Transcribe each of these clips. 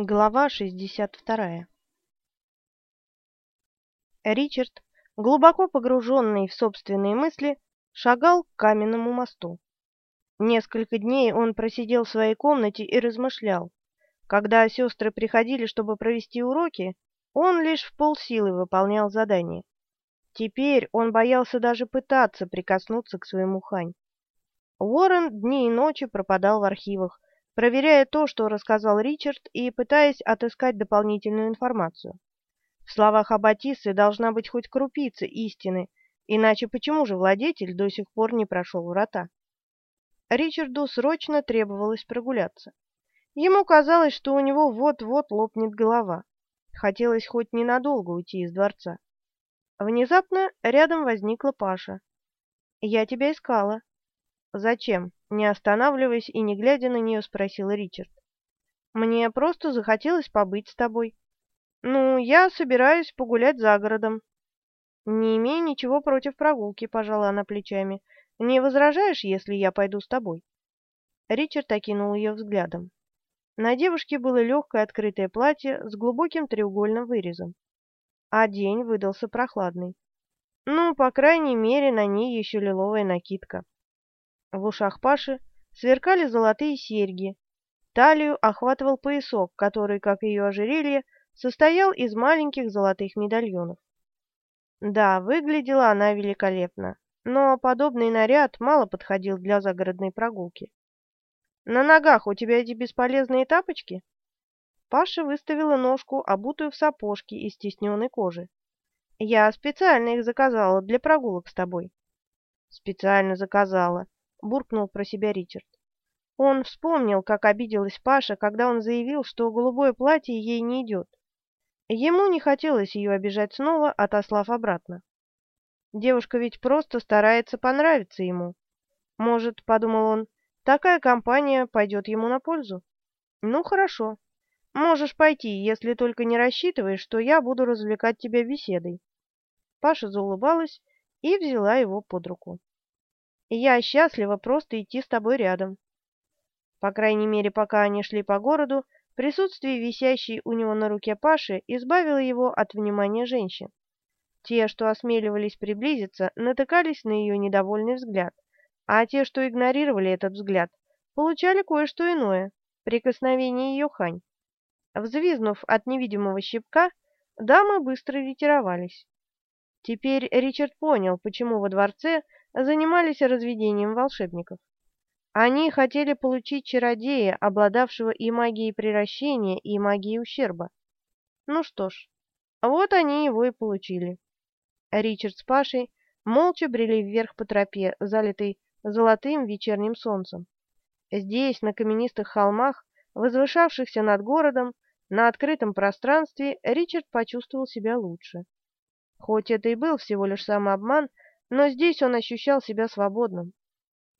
Глава 62 Ричард, глубоко погруженный в собственные мысли, шагал к каменному мосту. Несколько дней он просидел в своей комнате и размышлял. Когда сестры приходили, чтобы провести уроки, он лишь в полсилы выполнял задания. Теперь он боялся даже пытаться прикоснуться к своему Хань. Уоррен дни и ночи пропадал в архивах, проверяя то, что рассказал Ричард, и пытаясь отыскать дополнительную информацию. В словах Аббатисы должна быть хоть крупица истины, иначе почему же владетель до сих пор не прошел врата? Ричарду срочно требовалось прогуляться. Ему казалось, что у него вот-вот лопнет голова. Хотелось хоть ненадолго уйти из дворца. Внезапно рядом возникла Паша. «Я тебя искала». «Зачем?» — не останавливаясь и не глядя на нее, спросил Ричард. «Мне просто захотелось побыть с тобой. Ну, я собираюсь погулять за городом». «Не имею ничего против прогулки», — пожала она плечами. «Не возражаешь, если я пойду с тобой?» Ричард окинул ее взглядом. На девушке было легкое открытое платье с глубоким треугольным вырезом. А день выдался прохладный. Ну, по крайней мере, на ней еще лиловая накидка. В ушах Паши сверкали золотые серьги. Талию охватывал поясок, который, как ее ожерелье, состоял из маленьких золотых медальонов. Да, выглядела она великолепно, но подобный наряд мало подходил для загородной прогулки. «На ногах у тебя эти бесполезные тапочки?» Паша выставила ножку, обутую в сапожки из стесненной кожи. «Я специально их заказала для прогулок с тобой». «Специально заказала. — буркнул про себя Ричард. Он вспомнил, как обиделась Паша, когда он заявил, что голубое платье ей не идет. Ему не хотелось ее обижать снова, отослав обратно. Девушка ведь просто старается понравиться ему. Может, — подумал он, — такая компания пойдет ему на пользу? Ну, хорошо. Можешь пойти, если только не рассчитываешь, что я буду развлекать тебя беседой. Паша заулыбалась и взяла его под руку и я счастлива просто идти с тобой рядом. По крайней мере, пока они шли по городу, присутствие висящей у него на руке Паши избавило его от внимания женщин. Те, что осмеливались приблизиться, натыкались на ее недовольный взгляд, а те, что игнорировали этот взгляд, получали кое-что иное — прикосновение ее хань. Взвизнув от невидимого щипка, дамы быстро ретировались. Теперь Ричард понял, почему во дворце занимались разведением волшебников. Они хотели получить чародея, обладавшего и магией приращения, и магией ущерба. Ну что ж, вот они его и получили. Ричард с Пашей молча брели вверх по тропе, залитой золотым вечерним солнцем. Здесь, на каменистых холмах, возвышавшихся над городом, на открытом пространстве, Ричард почувствовал себя лучше. Хоть это и был всего лишь самообман, но здесь он ощущал себя свободным.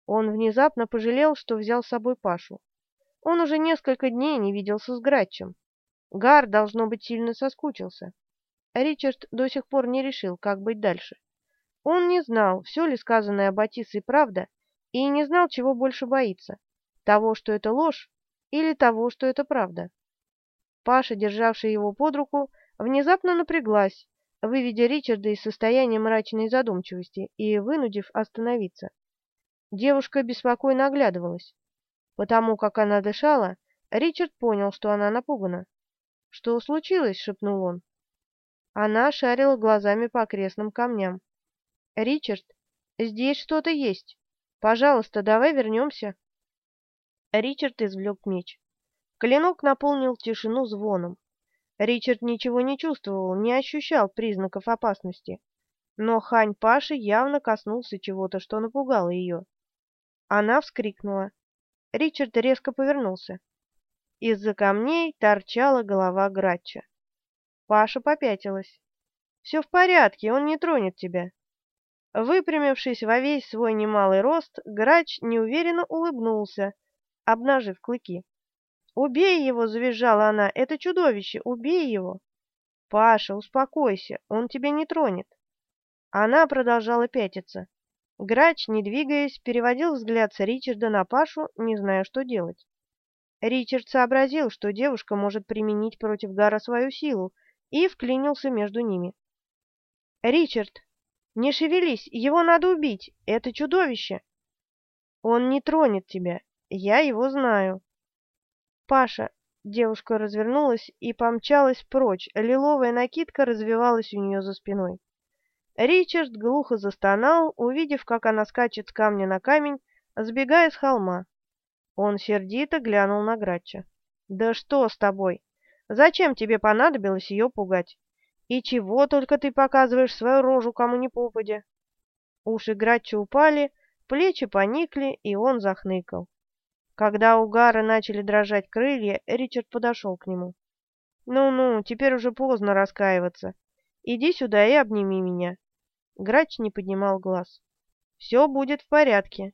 Он внезапно пожалел, что взял с собой Пашу. Он уже несколько дней не виделся с Гратчем. Гар, должно быть, сильно соскучился. Ричард до сих пор не решил, как быть дальше. Он не знал, все ли сказанное об Атисе правда, и не знал, чего больше боится – того, что это ложь, или того, что это правда. Паша, державшая его под руку, внезапно напряглась, выведя Ричарда из состояния мрачной задумчивости и вынудив остановиться. Девушка беспокойно оглядывалась. Потому как она дышала, Ричард понял, что она напугана. «Что случилось?» — шепнул он. Она шарила глазами по окрестным камням. «Ричард, здесь что-то есть. Пожалуйста, давай вернемся». Ричард извлек меч. Клинок наполнил тишину звоном. Ричард ничего не чувствовал, не ощущал признаков опасности. Но Хань Паши явно коснулся чего-то, что напугало ее. Она вскрикнула. Ричард резко повернулся. Из-за камней торчала голова Грача. Паша попятилась. «Все в порядке, он не тронет тебя». Выпрямившись во весь свой немалый рост, Грач неуверенно улыбнулся, обнажив клыки. «Убей его!» — завизжала она. «Это чудовище! Убей его!» «Паша, успокойся, он тебя не тронет!» Она продолжала пятиться. Грач, не двигаясь, переводил взгляд с Ричарда на Пашу, не зная, что делать. Ричард сообразил, что девушка может применить против Гара свою силу, и вклинился между ними. «Ричард, не шевелись, его надо убить, это чудовище!» «Он не тронет тебя, я его знаю». «Паша!» — девушка развернулась и помчалась прочь, лиловая накидка развивалась у нее за спиной. Ричард глухо застонал, увидев, как она скачет с камня на камень, сбегая с холма. Он сердито глянул на Грача. «Да что с тобой? Зачем тебе понадобилось ее пугать? И чего только ты показываешь свою рожу кому ни попадя?» Уши Грача упали, плечи поникли, и он захныкал. Когда у Гара начали дрожать крылья, Ричард подошел к нему. «Ну-ну, теперь уже поздно раскаиваться. Иди сюда и обними меня. Грач не поднимал глаз. «Все будет в порядке».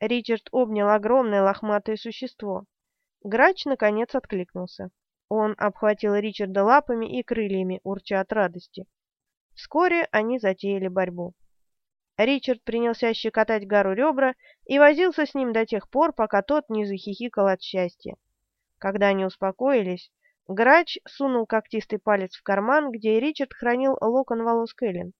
Ричард обнял огромное лохматое существо. Грач, наконец, откликнулся. Он обхватил Ричарда лапами и крыльями, урча от радости. Вскоре они затеяли борьбу. Ричард принялся щекотать Гару ребра и возился с ним до тех пор, пока тот не захихикал от счастья. Когда они успокоились, Грач сунул когтистый палец в карман, где Ричард хранил локон волос Кэлен.